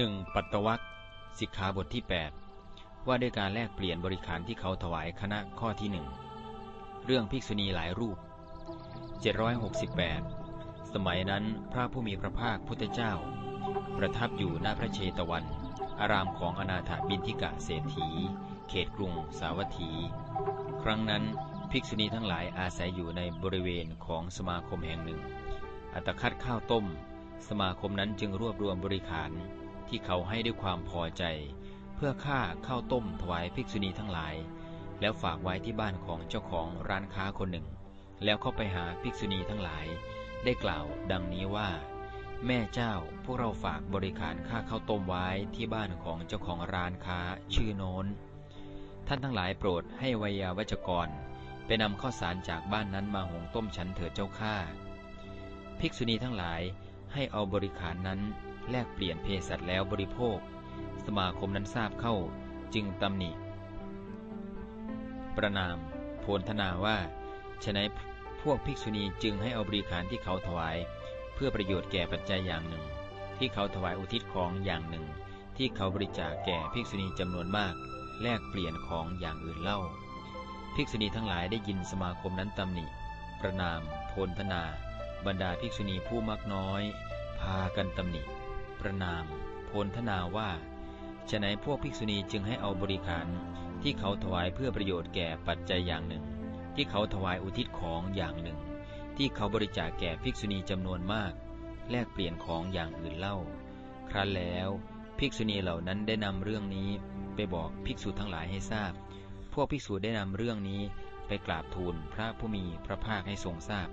1. ปัตตวัคสิกขาบทที่ 8 ว่าด้วยการแลกเปลี่ยนบริขารที่เขาถวายคณะข้อที่หนึ่งเรื่องภิกษุณีหลายรูป 768 สมัยนั้นพระผู้มีพระภาคพุทธเจ้า ประทับอยู่ณพระเชตวัน อารามของอนาถบินทิกะเศรษฐี เขตกรุงสาวัตถี ครั้งนั้นภิกษุณีทั้งหลายอาศัยอยู่ในบริเวณของสมาคมแห่งหนึ่ง อัตคัดข้าวต้ม สมาคมนั้นจึงรวบรวมบริขาร ที่เขาให้ด้วยความพอใจ เพื่อค่าข้าวต้มถวายภิกษุณีทั้งหลาย แล้วฝากไว้ที่บ้านของเจ้าของร้านค้าคนหนึ่ง แล้วเข้าไปหาภิกษุณีทั้งหลาย ได้กล่าวดังนี้ว่า แม่เจ้าพวกเราฝากบริการค่าข้าวต้มไว้ที่บ้านของเจ้าของร้านค้าชื่อโน้น ท่านทั้งหลายโปรดให้วัยาวัจกรไปนำข้าวสารจากบ้านนั้นมาหุงต้มฉันเถิดเจ้าข้าภิกษุณีทั้งหลาย ให้เอาบริขารนั้นแลกเปลี่ยนเภสัชแล้วบริโภค สมาคมนั้นทราบเข้าจึงตำหนิ ประนาม โพลธนาว่าฉนัยพวกภิกษุณีจึงให้เอาบริขารที่เขาถวาย เพื่อประโยชน์แก่ปัจจัยอย่างหนึ่ง ที่เขาถวายอุทิศของอย่างหนึ่ง ที่เขาบริจาคแก่ภิกษุณีจำนวนมาก แลกเปลี่ยนของอย่างอื่นเล่า ภิกษุณีทั้งหลายได้ยินสมาคมนั้นตำหนิ ประนาม โพลธนา บรรดาภิกษุณีผู้มักน้อย พากันตำหนิ ประนาม โพลธนาว่าฉนัยพวกภิกษุณีจึงให้เอาบริขารที่เขาถวายเพื่อประโยชน์แก่ปัจจัยอย่างหนึ่ง ที่เขาถวายอุทิศของอย่างหนึ่ง ที่เขาบริจาคแก่ภิกษุณีจำนวนมาก แลกเปลี่ยนของอย่างอื่นเล่า ครั้นแล้วภิกษุณีเหล่านั้นได้นำเรื่องนี้ไปบอกภิกษุทั้งหลายให้ทราบ พวกภิกษุได้นำเรื่องนี้ไปกราบทูลพระผู้มีพระภาคให้ทรงทราบ